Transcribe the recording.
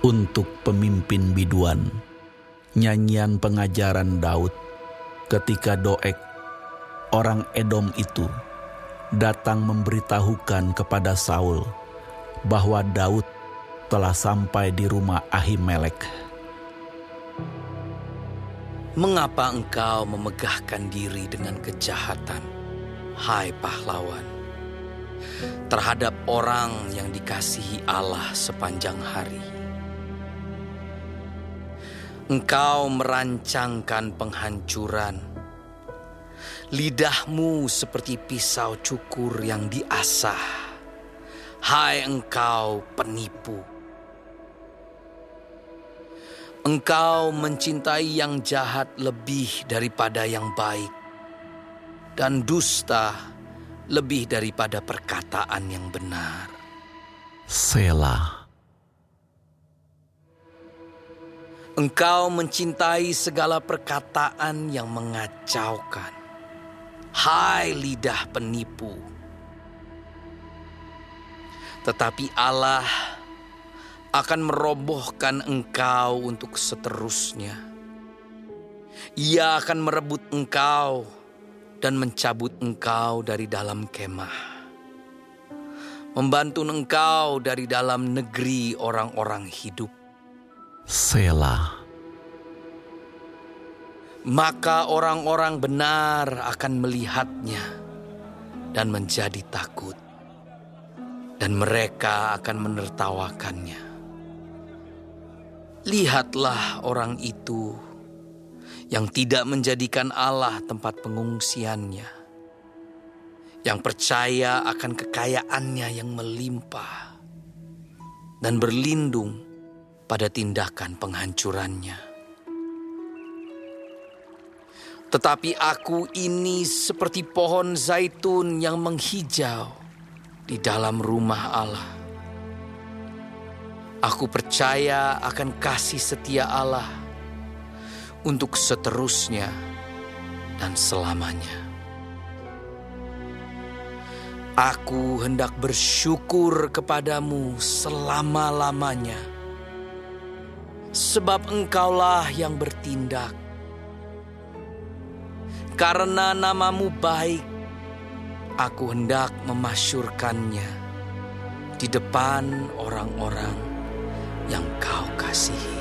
untuk pemimpin biduan. Nyanyian pengajaran Daud ketika Doeg, orang Edom itu, datang memberitahukan kepada Saul bahwa Daud telah sampai di rumah Ahimelek. Mengapa engkau memegahkan diri dengan kejahatan, hai pahlawan, terhadap orang yang dikasihi Allah sepanjang hari? Engkau merancangkan penghancuran. Lidahmu seperti pisau cukur yang diasah. Hai engkau penipu. Engkau mencintai yang jahat lebih daripada yang baik. Dan dusta lebih daripada perkataan yang benar. Selah. Engkau mencintai segala perkataan yang mengacaukan. Hai lidah penipu. Tetapi Allah akan merobohkan engkau untuk seterusnya. Ia akan merebut engkau dan mencabut engkau dari dalam kemah. Membantu engkau dari dalam negeri orang-orang hidup Selah. Maka orang-orang benar akan melihatnya dan menjadi takut. Dan mereka akan menertawakannya. Lihatlah orang itu yang tidak menjadikan Allah tempat pengungsiannya. Yang percaya akan kekayaannya yang melimpah. Dan berlindung pada tindakan penghancurannya. Tetapi aku ini seperti pohon zaitun yang menghijau di dalam rumah Allah. Aku percaya akan kasih setia Allah untuk seterusnya dan selamanya. Aku hendak bersyukur kepadamu selama-lamanya sebab engkaulah yang bertindak. Karena namamu baik, aku hendak memasyurkannya di depan orang-orang yang kau kasihi.